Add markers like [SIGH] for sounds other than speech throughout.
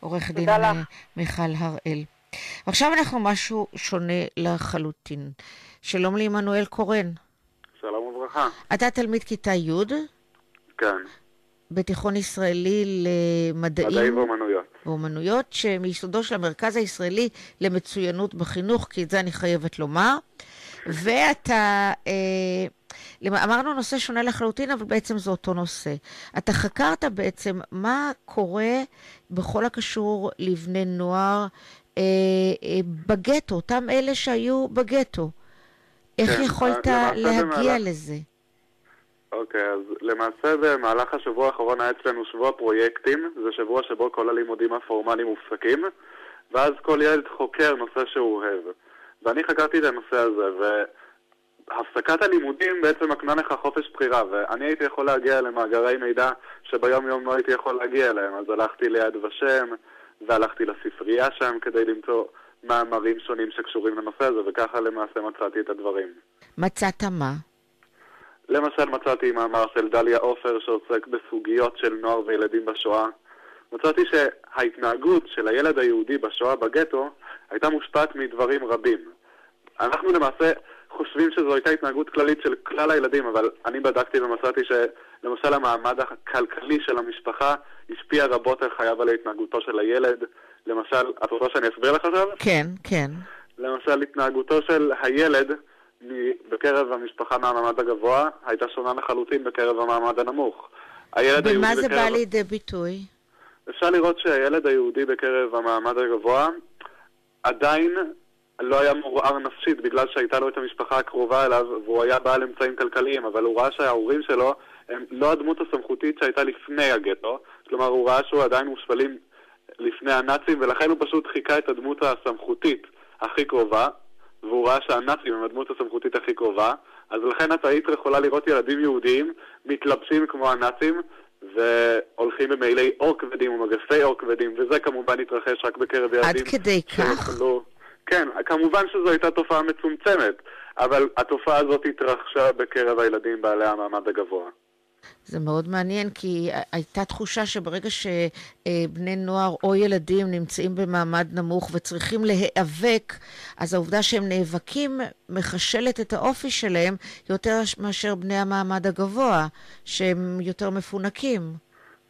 עורך דין אה, מיכל הראל. עכשיו אנחנו משהו שונה לחלוטין. שלום לעמנואל קורן. שלום וברכה. אתה תלמיד כיתה י'? כן. בתיכון ישראלי למדעים. מדעים ואומנויות. ואומנויות, שמיסודו של המרכז הישראלי למצוינות בחינוך, כי את זה אני חייבת לומר. ואתה, אה, אמרנו נושא שונה לחלוטין, אבל בעצם זה אותו נושא. אתה חקרת בעצם מה קורה בכל הקשור לבני נוער אה, אה, בגטו, אותם אלה שהיו בגטו. איך כן, יכולת להגיע במהלך... לזה? אוקיי, אז למעשה במהלך השבוע האחרון היה אצלנו שבוע פרויקטים, זה שבוע שבו כל הלימודים הפורמליים מופסקים, ואז כל ילד חוקר נושא שהוא אוהב. ואני חקרתי את הנושא הזה, והפסקת הלימודים בעצם מקנה לך חופש בחירה, ואני הייתי יכול להגיע למאגרי מידע שביום יום לא הייתי יכול להגיע אליהם, אז הלכתי ליד ושם, והלכתי לספרייה שם כדי למצוא מאמרים שונים שקשורים לנושא הזה, וככה למעשה מצאתי את הדברים. מצאת מה? למשל מצאתי מאמר של דליה עופר שעוסק בסוגיות של נוער וילדים בשואה. מצאתי שההתנהגות של הילד היהודי בשואה בגטו הייתה מושפעת מדברים רבים. אנחנו למעשה חושבים שזו הייתה התנהגות כללית של כלל הילדים, אבל אני בדקתי ומצאתי שלמשל המעמד הכלכלי של המשפחה השפיע רבות על חייו על התנהגותו של הילד. למשל, את רוצה שאני אסביר לך עכשיו? כן, כן. למשל, התנהגותו של הילד בקרב המשפחה מהמעמד הגבוה הייתה שונה לחלוטין בקרב המעמד הנמוך. במה זה בקרב... בא לידי ביטוי? אפשר לראות שהילד היהודי בקרב המעמד הגבוה עדיין לא היה מעורער נפשית בגלל שהייתה לו את המשפחה הקרובה אליו והוא היה בעל אמצעים כלכליים, אבל הוא ראה שההורים שלו הם לא הדמות הסמכותית שהייתה לפני הגטו, כלומר הוא ראה שהוא עדיין מושפלים לפני הנאצים ולכן הוא פשוט חיכה את הדמות הסמכותית הכי קרובה והוא ראה שהנאצים הם הדמות הסמכותית הכי קרובה, אז לכן את היית יכולה לראות ילדים יהודיים מתלבשים כמו הנאצים והולכים במעילי אור כבדים ומגפי אור כבדים, וזה כמובן התרחש רק בקרב ילדים. עד כדי כך? כן, כמובן שזו הייתה תופעה מצומצמת, אבל התופעה הזאת התרחשה בקרב הילדים בעלי המעמד הגבוה. זה מאוד מעניין, כי הייתה תחושה שברגע שבני נוער או ילדים נמצאים במעמד נמוך וצריכים להיאבק, אז העובדה שהם נאבקים מחשלת את האופי שלהם יותר מאשר בני המעמד הגבוה, שהם יותר מפונקים.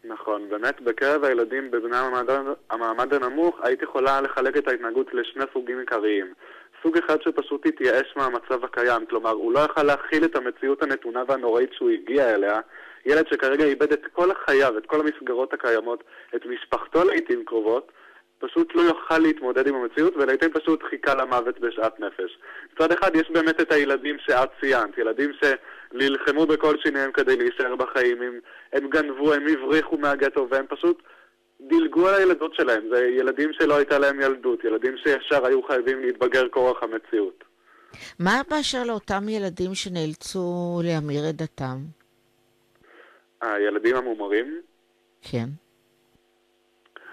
נכון, באמת בקרב הילדים בבני המעמד, המעמד הנמוך היית יכולה לחלק את ההתנהגות לשני סוגים עיקריים. סוג אחד שפשוט התייאש מהמצב הקיים, כלומר הוא לא יכל להכיל את המציאות הנתונה והנוראית שהוא הגיע אליה, ילד שכרגע איבד את כל החייו, את כל המסגרות הקיימות, את משפחתו לעיתים קרובות, פשוט לא יוכל להתמודד עם המציאות, ולעיתים פשוט חיכה למוות בשאט נפש. מצד אחד יש באמת את הילדים שאת ציינת, ילדים שנלחמו בכל שיניהם כדי להישאר בחיים, הם, הם גנבו, הם הבריחו מהגטו, והם פשוט דילגו על הילדות שלהם. זה ילדים שלא הייתה להם ילדות, ילדים שישר היו חייבים להתבגר כורח המציאות. מה באשר לאותם ילדים שנאלצו להמיר את דתם? הילדים המומרים? כן.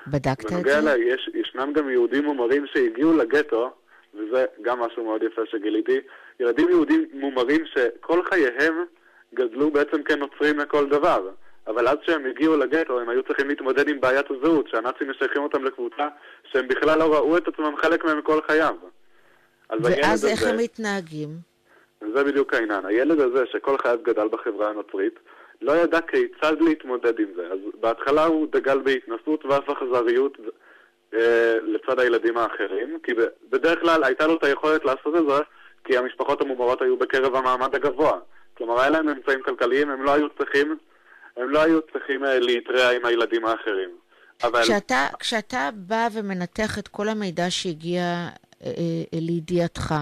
בדקת את זה? לה, יש, ישנם גם יהודים מומרים שהגיעו לגטו, וזה גם משהו מאוד יפה שגיליתי, ילדים יהודים מומרים שכל חייהם גדלו בעצם כנוצרים לכל דבר. אבל אז כשהם הגיעו לגטו הם היו צריכים להתמודד עם בעיית הזהות, שהנאצים משייכים אותם לקבוצה שהם בכלל לא ראו את עצמם חלק מהם כל חייו. ואז איך הזה, הם מתנהגים? זה בדיוק העניין. הילד הזה, שכל חייו גדל בחברה הנוצרית, לא ידע כיצד להתמודד עם זה. אז בהתחלה הוא דגל בהתנסות ואף אכזריות אה, לצד הילדים האחרים, כי בדרך כלל הייתה לו את היכולת לעשות את זה, כי המשפחות המומרות היו בקרב המעמד הגבוה. כלומר, היה להם אמצעים כלכליים, הם לא היו צריכים, הם לא היו צריכים אה, להתרע עם הילדים האחרים. אבל... כשאתה, כשאתה בא ומנתח את כל המידע שהגיע אה, אה, לידיעתך,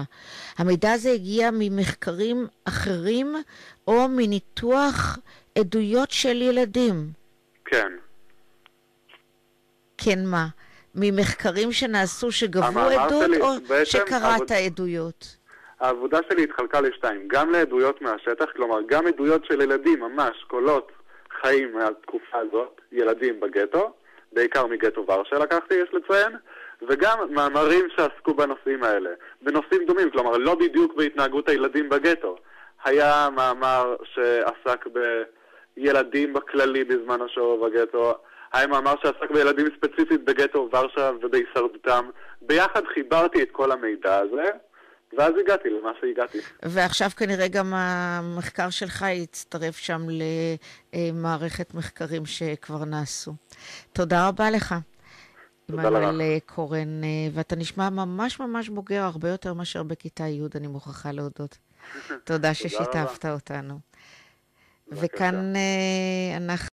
המידע הזה הגיע ממחקרים אחרים או מניתוח עדויות של ילדים. כן. כן מה? ממחקרים שנעשו שגבו עדות, שלי, או שקראת עבוד... עדויות? העבודה שלי התחלקה לשתיים, גם לעדויות מהשטח, כלומר גם עדויות של ילדים, ממש, קולות חיים מהתקופה הזאת, ילדים בגטו, בעיקר מגטו ורשה לקחתי, יש לציין, וגם מאמרים שעסקו בנושאים האלה, בנושאים דומים, כלומר לא בדיוק בהתנהגות הילדים בגטו. היה מאמר שעסק ב... ילדים בכללי בזמן השואה בגטו. היה מאמר שעסק בילדים ספציפית בגטו ורשה ובהישרדותם. ביחד חיברתי את כל המידע הזה, ואז הגעתי למה שהגעתי. ועכשיו כנראה גם המחקר שלך יצטרף שם למערכת מחקרים שכבר נעשו. תודה רבה לך. עמנואל קורן, ואתה נשמע ממש ממש בוגר, הרבה יותר מאשר בכיתה י', אני מוכרחה להודות. [LAUGHS] תודה ששיתפת אותנו. וכאן אה, אנחנו...